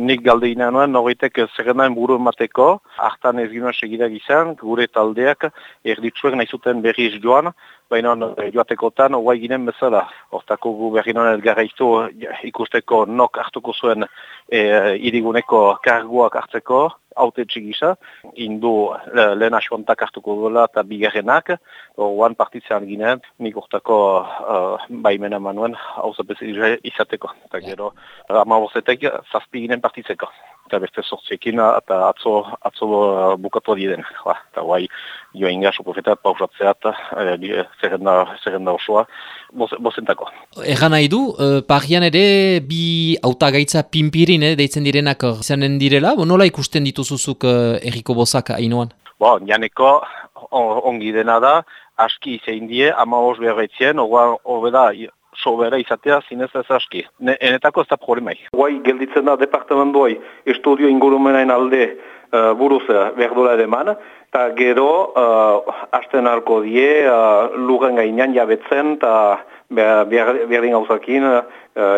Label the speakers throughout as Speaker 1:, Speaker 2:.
Speaker 1: Nik galdeina nuen, norritek zerrendaen buru emateko, hartan ez ginoen segidak izan, gure taldeak erditzuek nahi zuten berri ez joan, baina joatekotan oai ginen bezala. Hortako gu berri non elgarraitu ikusteko nok hartuko zuen e, iriguneko karguak hartzeko, haute txigisa, indu lehen asuantak hartuko duela eta bigarrenak, oan partitzean ginen, nik urtako uh, baimena manuen hau izateko. Eta gero, ama bozetek, zazpi ginen partitzeko eta beste sortziekin eta atzo, atzo uh, bukatu adien. Ba, eta guai, joa inga, sopofeta, pausatzea eta e, zerrenda osoa, bozentako.
Speaker 2: Egan nahi du, uh, parian ere bi autagaitza pimpirin, eh, deitzen direnak izanen direla, bo, nola ikusten dituzuzuk uh, erriko bozak hainoan?
Speaker 1: Bo, janeko ongi dena da, aski zein die, ama hos behar behitzen, hobeda, sobera izatea zinez ez aski. Ne, enetako ez da problemai. Guai gelditzen da departamentuai estudio ingurumenain alde uh, buruz uh, behar eman, eta gero uh, asten arko die uh, lugen gainean jabetzen eta berdin gauzakin uh,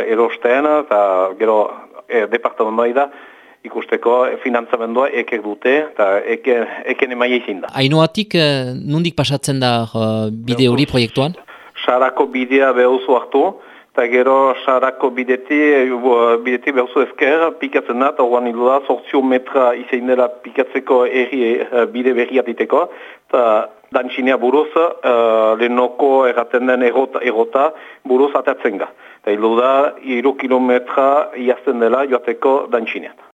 Speaker 1: erosten eta gero uh, departamentuai da ikusteko finantzamendua ekek dute eta eken, eken emaia izin da.
Speaker 2: Ainoatik, nundik pasatzen da uh, bide hori proiektuan?
Speaker 1: Sarako bidea behuzu hartu, eta gero sarako bideti, bideti behuzu ezker, pikatzen da, eta oan hilu da, sortzio metra izain dela pikatzeko erri, uh, bide berri atiteko, eta dantxinea buruz, uh, lehenoko erraten den erota, erota buruz atatzen ga. Eta hilu da, iru kilometra iazten dela joateko dantxinean.